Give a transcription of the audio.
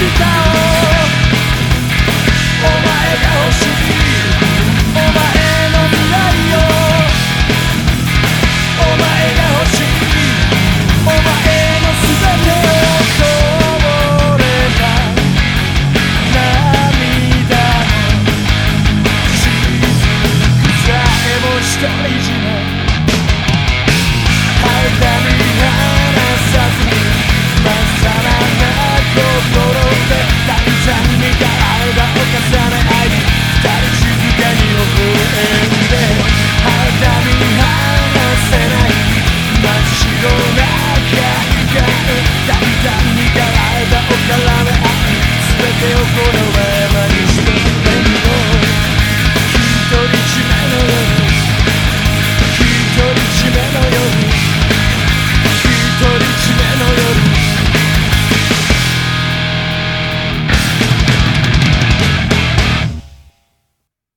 te